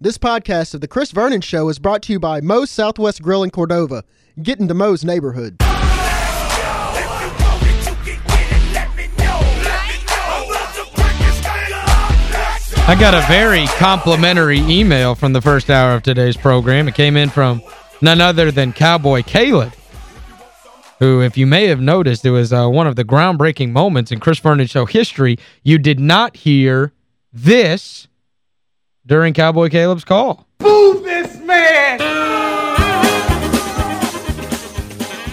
This podcast of The Chris Vernon Show is brought to you by Moe's Southwest Grill in Cordova. Get into Moe's neighborhood. I got a very complimentary email from the first hour of today's program. It came in from none other than Cowboy Caleb, who, if you may have noticed, it was uh, one of the groundbreaking moments in Chris Vernon Show history. You did not hear this during Cowboy Caleb's call. Boo this man!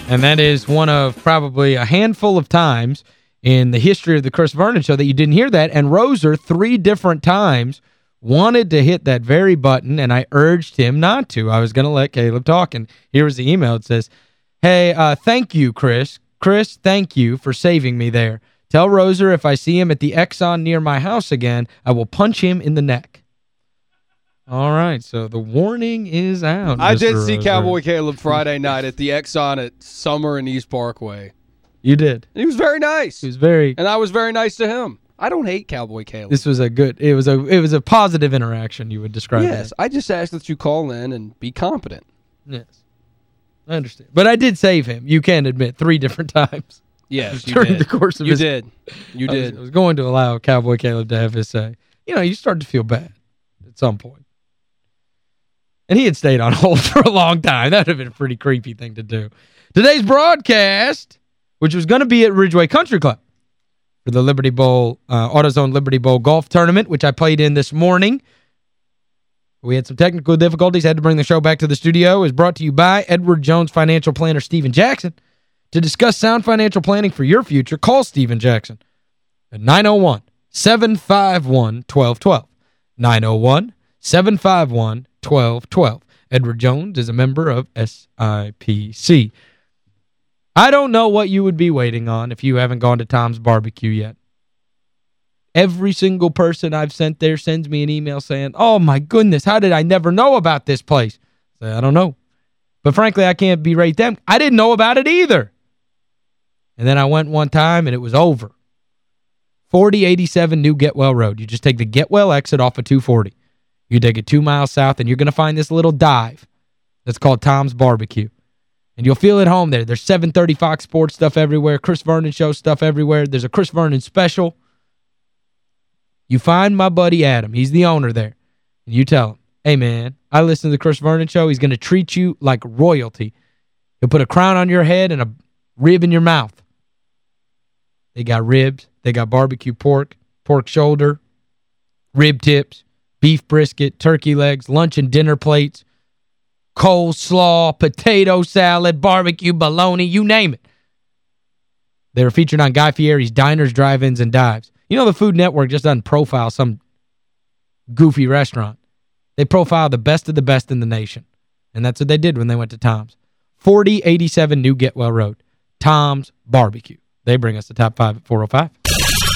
And that is one of probably a handful of times in the history of the Chris Vernon Show that you didn't hear that. And Roser, three different times, wanted to hit that very button, and I urged him not to. I was going to let Caleb talk, and here was the email. It says, Hey, uh, thank you, Chris. Chris, thank you for saving me there. Tell Roser if I see him at the Exxon near my house again, I will punch him in the neck. All right, so the warning is out. I Mr. did see Roser. Cowboy Caleb Friday night at the Exxon at Summer and East Parkway. You did. He was very nice. He was very and I was very nice to him. I don't hate Cowboy Caleb. This was a good it was a it was a positive interaction you would describe yes, it. I just ask that you call in and be competent. Yes. I understand. But I did save him. You can admit three different times. Yes, you during did. the course of you his did. You I was- did. I was, going to allow Cowboy Caleb to have his say. You know, you start to feel bad at some point. And he had stayed on hold for a long time. That would have been a pretty creepy thing to do. Today's broadcast, which was going to be at Ridgeway Country Club for the Liberty Bowl, uh, AutoZone Liberty Bowl golf tournament, which I played in this morning. We had some technical difficulties, had to bring the show back to the studio, is brought to you by Edward Jones financial planner Steven Jackson. To discuss sound financial planning for your future, call Steven Jackson at 901-751-1212. 901-751-1212. Edward Jones is a member of SIPC. I don't know what you would be waiting on if you haven't gone to Tom's Barbecue yet. Every single person I've sent there sends me an email saying, oh my goodness, how did I never know about this place? I say, I don't know. But frankly, I can't berate them. I didn't know about it either. And then I went one time and it was over. 4087 New Getwell Road. You just take the Getwell exit off of 240. You take it two miles south and you're going to find this little dive that's called Tom's Barbecue. And you'll feel at home there. There's 730 Fox Sports stuff everywhere, Chris Vernon show stuff everywhere. There's a Chris Vernon special. You find my buddy Adam. He's the owner there. And you tell him, hey, man, I listen to the Chris Vernon show. He's going to treat you like royalty. He'll put a crown on your head and a rib in your mouth. They got ribs. They got barbecue pork, pork shoulder, rib tips, beef brisket, turkey legs, lunch and dinner plates, coleslaw, potato salad, barbecue, bologna, you name it. They were featured on Guy Fieri's Diners, Drive-Ins, and Dives. You know the Food Network just doesn't profile some goofy restaurant. They profile the best of the best in the nation. And that's what they did when they went to Tom's. 4087 New Getwell Road. Tom's Barbecue. They bring us the top five at 405.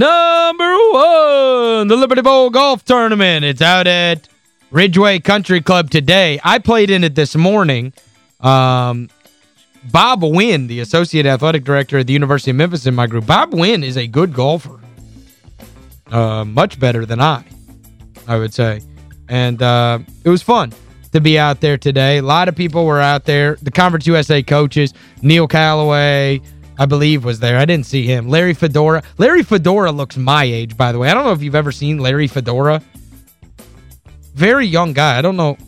Number one, the Liberty Bowl Golf Tournament. It's out at Ridgeway Country Club today. I played in it this morning. Um, Bob Wynn, the Associate Athletic Director at the University of Memphis in my group. Bob Wynn is a good golfer. Uh, much better than I, I would say. And uh, it was fun to be out there today. A lot of people were out there. The Conference USA coaches, Neil Callaway, I believe, was there. I didn't see him. Larry Fedora. Larry Fedora looks my age, by the way. I don't know if you've ever seen Larry Fedora. Very young guy. I don't know.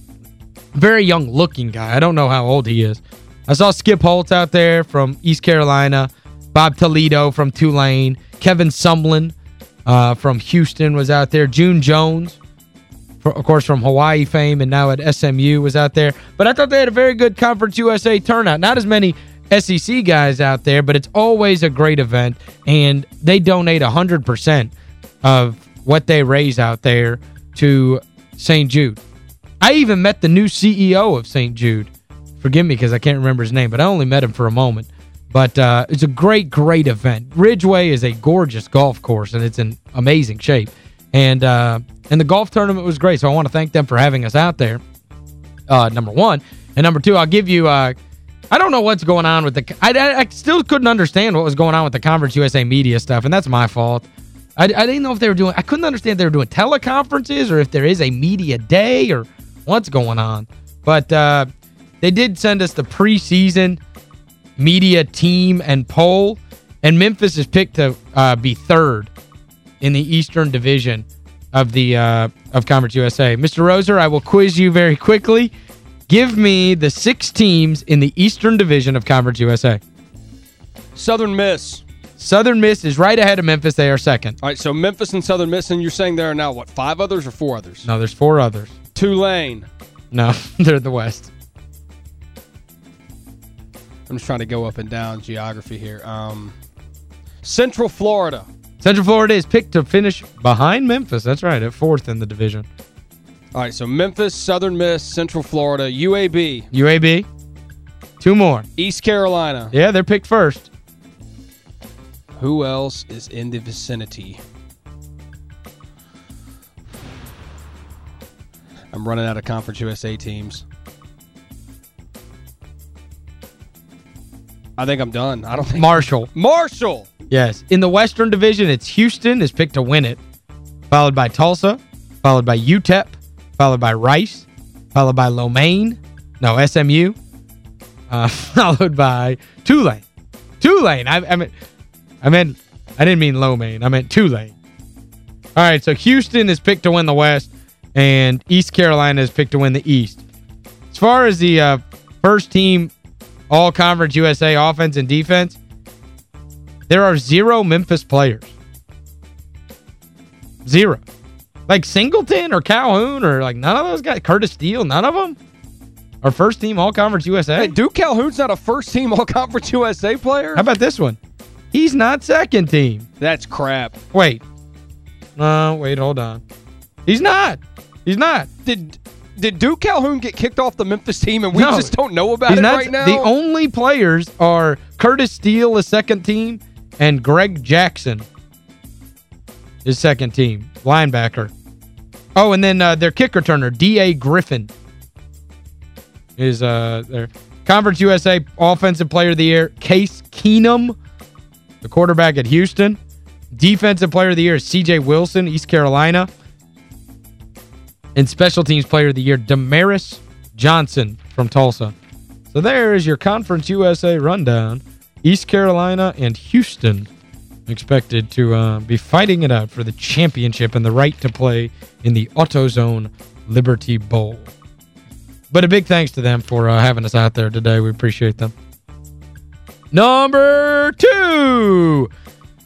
Very young looking guy. I don't know how old he is. I saw Skip Holtz out there from East Carolina. Bob Toledo from Tulane. Kevin Sumlin uh, from Houston was out there. June Jones, for, of course, from Hawaii fame and now at SMU was out there. But I thought they had a very good Conference USA turnout. Not as many SEC guys out there, but it's always a great event. And they donate 100% of what they raise out there to St. Jude. I even met the new CEO of St. Jude Forgive me because I can't remember his name, but I only met him for a moment. But uh, it's a great, great event. Ridgeway is a gorgeous golf course, and it's in amazing shape. And uh, and the golf tournament was great, so I want to thank them for having us out there, uh, number one. And number two, I'll give you... I don't know what's going on with the... I, I, I, still couldn't understand what was going on with the Conference USA media stuff, and that's my fault. I, I didn't know if they were doing... I couldn't understand if they were doing teleconferences or if there is a media day or what's going on. But uh, they did send us the preseason media team and poll, and Memphis is picked to uh, be third in the Eastern Division of the uh, of Conference USA. Mr. Roser, I will quiz you very quickly. Give me the six teams in the Eastern Division of Conference USA. Southern Miss. Southern Miss is right ahead of Memphis. They are second. All right, so Memphis and Southern Miss, and you're saying there are now, what, five others or four others? No, there's four others. Tulane. No, they're the West. I'm just trying to go up and down geography here. Um, Central Florida. Central Florida is picked to finish behind Memphis. That's right, at fourth in the division. All right, so Memphis, Southern Miss, Central Florida, UAB. UAB. Two more. East Carolina. Yeah, they're picked first. Who else is in the vicinity? I'm running out of Conference USA teams. I think I'm done. I don't think Marshall. Marshall. Yes. In the Western Division, it's Houston is picked to win it, followed by Tulsa, followed by UTEP, followed by Rice, followed by Lomain, no, SMU, uh, followed by Tulane. Tulane. I, I meant, I meant, I didn't mean Lomain. I meant Tulane. All right, so Houston is picked to win the West, and East Carolina is picked to win the East. As far as the uh, first team all-conference USA offense and defense, there are zero Memphis players. Zero. Like Singleton or Calhoun or like none of those guys. Curtis Steele, none of them? Are first team All-Conference USA? Hey, Duke Calhoun's not a first team All-Conference USA player? How about this one? He's not second team. That's crap. Wait. No, wait, hold on. He's not. He's not. Did did Duke Calhoun get kicked off the Memphis team and we no. just don't know about it not, right now? The only players are Curtis Steele, a second team, and Greg Jackson, his second team, linebacker. Oh, and then uh, their kick returner, D.A. Griffin, is uh, their Conference USA Offensive Player of the Year, Case Keenum, the quarterback at Houston. Defensive Player of the Year is C.J. Wilson, East Carolina. And Special Teams Player of the Year, Damaris Johnson from Tulsa. So there is your Conference USA rundown. East Carolina and Houston expected to uh, be fighting it out for the championship and the right to play in the AutoZone Liberty Bowl. But a big thanks to them for uh, having us out there today. We appreciate them. Number two.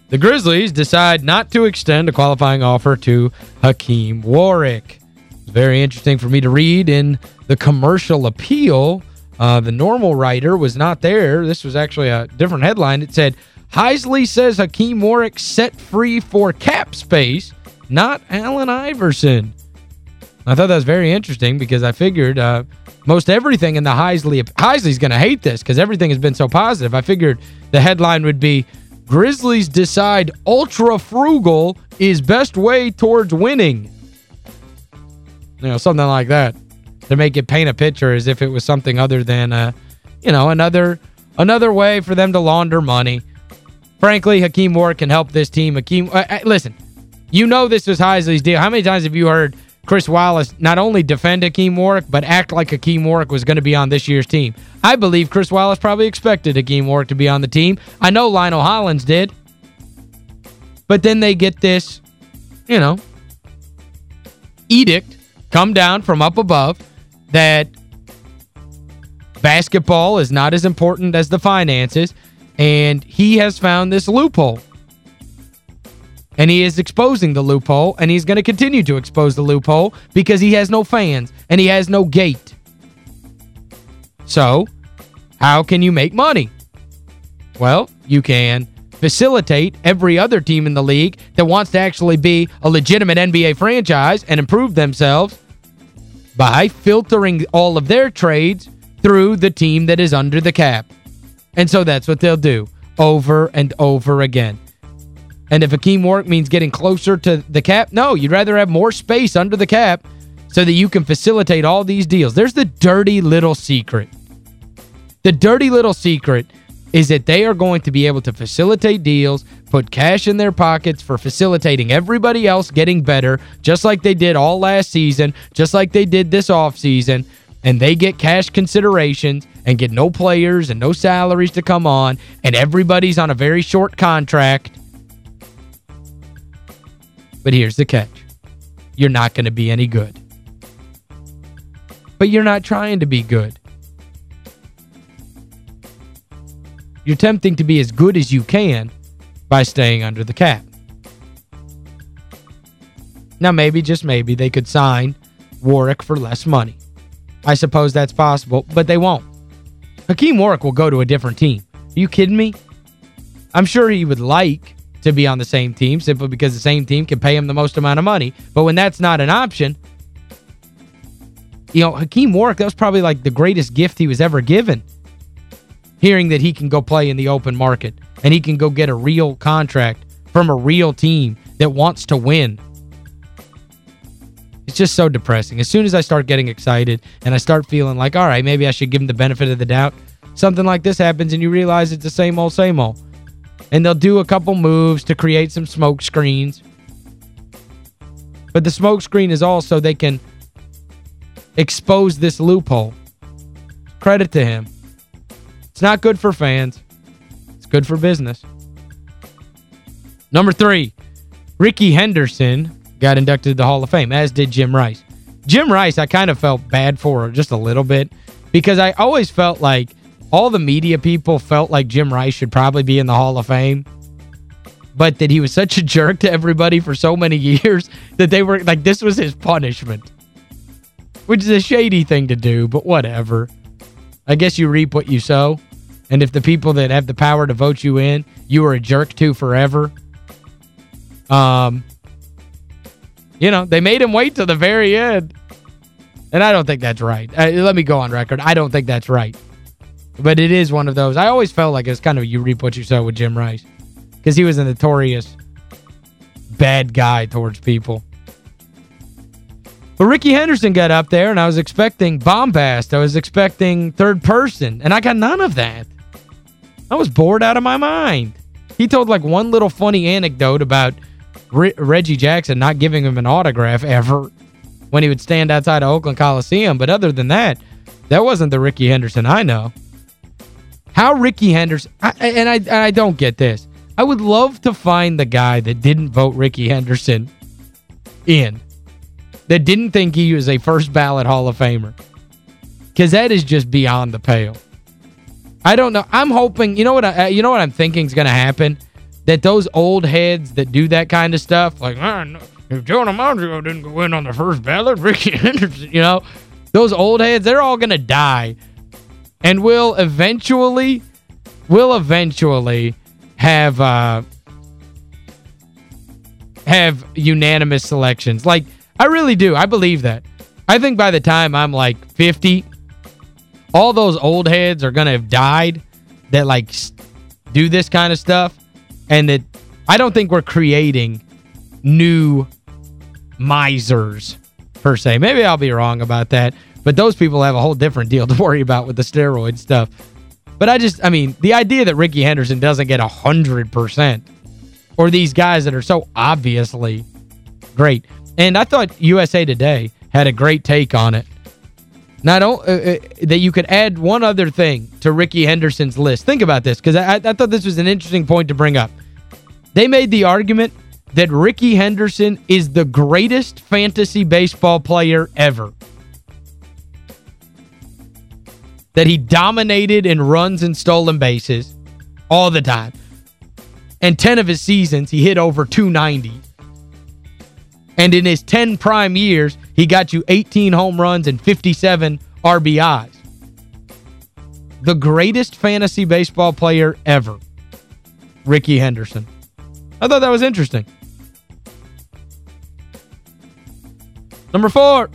The Grizzlies decide not to extend a qualifying offer to Hakim Warrick. It's very interesting for me to read in the commercial appeal. Uh, the normal writer was not there. This was actually a different headline. It said, Heisley says Hakim Warrick set free for cap space, not Allen Iverson. I thought that was very interesting because I figured uh, most everything in the Heisley... Heisley's going to hate this because everything has been so positive. I figured the headline would be, Grizzlies decide ultra-frugal is best way towards winning. You know, something like that. To make it paint a picture as if it was something other than, uh, you know, another another way for them to launder money. Frankly, Hakim Warrick can help this team. Hakim, uh, uh, listen, you know this was Heisley's deal. How many times have you heard Chris Wallace not only defend Hakim Warrick, but act like Hakim Warrick was going to be on this year's team? I believe Chris Wallace probably expected Hakim Warrick to be on the team. I know Lionel Hollins did. But then they get this, you know, edict come down from up above that basketball is not as important as the finances, and he has found this loophole. And he is exposing the loophole, and he's going to continue to expose the loophole because he has no fans, and he has no gate. So, how can you make money? Well, you can facilitate every other team in the league that wants to actually be a legitimate NBA franchise and improve themselves by filtering all of their trades through the team that is under the cap. And so that's what they'll do over and over again. And if Hakim Warrick means getting closer to the cap, no, you'd rather have more space under the cap so that you can facilitate all these deals. There's the dirty little secret. The dirty little secret is that they are going to be able to facilitate deals, put cash in their pockets for facilitating everybody else getting better, just like they did all last season, just like they did this offseason, and they get cash considerations and get no players and no salaries to come on, and everybody's on a very short contract. But here's the catch. You're not going to be any good. But you're not trying to be good. You're attempting to be as good as you can by staying under the cap. Now, maybe, just maybe, they could sign Warrick for less money. I suppose that's possible, but they won't. Hakim Warrick will go to a different team. Are you kidding me? I'm sure he would like to be on the same team simply because the same team can pay him the most amount of money. But when that's not an option, you know, Hakim Warrick, that was probably like the greatest gift he was ever given hearing that he can go play in the open market and he can go get a real contract from a real team that wants to win. It's just so depressing. As soon as I start getting excited and I start feeling like, all right, maybe I should give him the benefit of the doubt, something like this happens and you realize it's the same old, same old. And they'll do a couple moves to create some smoke screens. But the smoke screen is also they can expose this loophole. Credit to him. It's not good for fans. It's good for business. Number three, Rickey Henderson got inducted to the Hall of Fame, as did Jim Rice. Jim Rice, I kind of felt bad for just a little bit because I always felt like all the media people felt like Jim Rice should probably be in the Hall of Fame but that he was such a jerk to everybody for so many years that they were like this was his punishment. Which is a shady thing to do, but whatever. I guess you reap what you sow. And if the people that have the power to vote you in, you are a jerk to forever. Um, you know, they made him wait to the very end. And I don't think that's right. Uh, let me go on record. I don't think that's right. But it is one of those. I always felt like it's kind of you reap what you sow with Jim Rice. Because he was a notorious bad guy towards people. But Rickey Henderson got up there, and I was expecting bombast. I was expecting third person, and I got none of that. I was bored out of my mind. He told like one little funny anecdote about Re Reggie Jackson not giving him an autograph ever when he would stand outside of Oakland Coliseum. But other than that, that wasn't the Rickey Henderson I know. How Rickey Henderson, I, and, I, and I don't get this. I would love to find the guy that didn't vote Rickey Henderson in that didn't think he was a first ballot Hall of Famer. Because that is just beyond the pale. I don't know. I'm hoping, you know what I, you know what I'm thinking is going to happen? That those old heads that do that kind of stuff, like, man, if Joe DiMaggio didn't go in on the first ballot, Rickey Henderson, you know, those old heads, they're all going to die. And will eventually, will eventually have, uh, have unanimous selections. Like, I really do. I believe that. I think by the time I'm like 50, all those old heads are going to have died that like do this kind of stuff and that I don't think we're creating new misers per se. Maybe I'll be wrong about that, but those people have a whole different deal to worry about with the steroid stuff. But I just, I mean, the idea that Rickey Henderson doesn't get 100% or these guys that are so obviously great. And I thought USA Today had a great take on it. Not uh, uh, that you could add one other thing to Rickey Henderson's list. Think about this, because I, I thought this was an interesting point to bring up. They made the argument that Rickey Henderson is the greatest fantasy baseball player ever. That he dominated in runs and stolen bases all the time. And 10 of his seasons, he hit over 290. And in his 10 prime years, he got you 18 home runs and 57 RBIs. The greatest fantasy baseball player ever, Rickey Henderson. I thought that was interesting. Number four,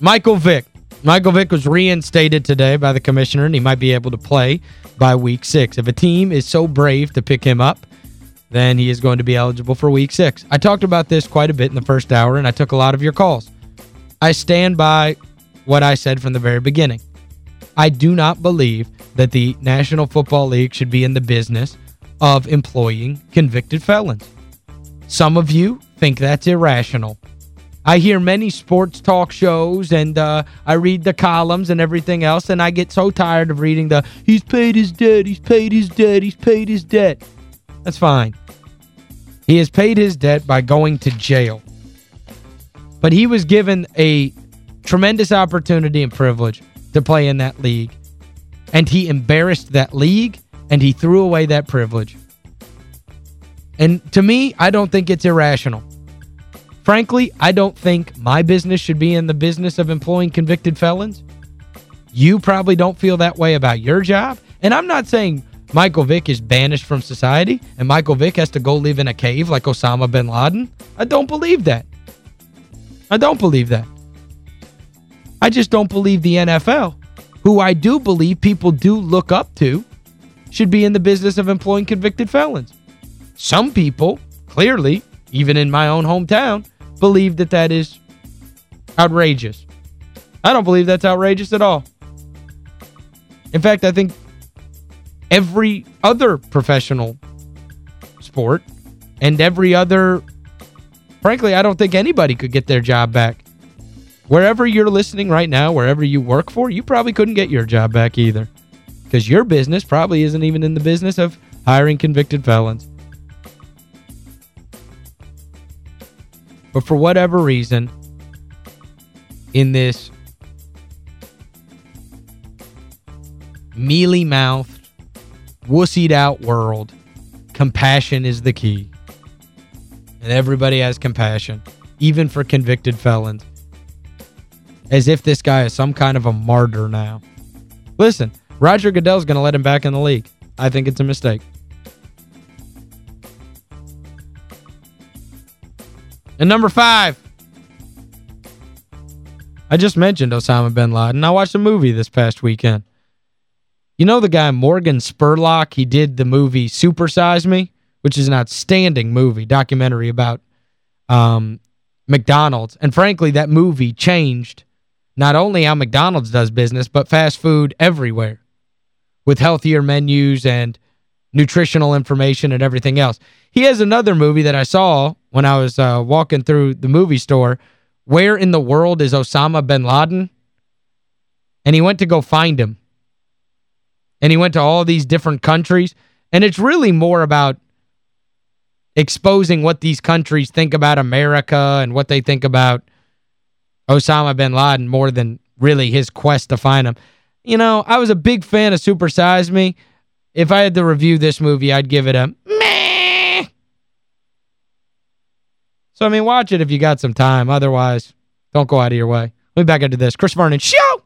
Michael Vick. Michael Vick was reinstated today by the commissioner, and he might be able to play by week six. If a team is so brave to pick him up, then he is going to be eligible for week six. I talked about this quite a bit in the first hour, and I took a lot of your calls. I stand by what I said from the very beginning. I do not believe that the National Football League should be in the business of employing convicted felons. Some of you think that's irrational. I hear many sports talk shows and uh, I read the columns and everything else and I get so tired of reading the he's paid his debt, he's paid his debt, he's paid his debt. That's fine. He has paid his debt by going to jail. But he was given a tremendous opportunity and privilege to play in that league. And he embarrassed that league and he threw away that privilege. And to me, I don't think it's irrational. Frankly, I don't think my business should be in the business of employing convicted felons. You probably don't feel that way about your job. And I'm not saying Michael Vick is banished from society and Michael Vick has to go live in a cave like Osama bin Laden. I don't believe that. I don't believe that. I just don't believe the NFL, who I do believe people do look up to, should be in the business of employing convicted felons. Some people, clearly, even in my own hometown, believe that that is outrageous. I don't believe that's outrageous at all. In fact, I think every other professional sport and every other frankly, I don't think anybody could get their job back. Wherever you're listening right now, wherever you work for, you probably couldn't get your job back either. Because your business probably isn't even in the business of hiring convicted felons. But for whatever reason, in this mealy-mouthed, wussied-out world, compassion is the key. And everybody has compassion, even for convicted felons. As if this guy is some kind of a martyr now. Listen, Roger Goodell's going to let him back in the league. I think it's a mistake. And number five. I just mentioned Osama bin Laden. I watched a movie this past weekend. You know the guy Morgan Spurlock? He did the movie Supersize Me, which is an outstanding movie, documentary about um, McDonald's. And frankly, that movie changed not only how McDonald's does business, but fast food everywhere with healthier menus and nutritional information and everything else. He has another movie that I saw when I was uh, walking through the movie store. Where in the world is Osama bin Laden? And he went to go find him. And he went to all these different countries. And it's really more about exposing what these countries think about America and what they think about Osama bin Laden more than really his quest to find him. You know, I was a big fan of Super Size Me. If I had to review this movie, I'd give it a meh. So, I mean, watch it if you got some time. Otherwise, don't go out of your way. We'll be back into this. Chris Vernon, show!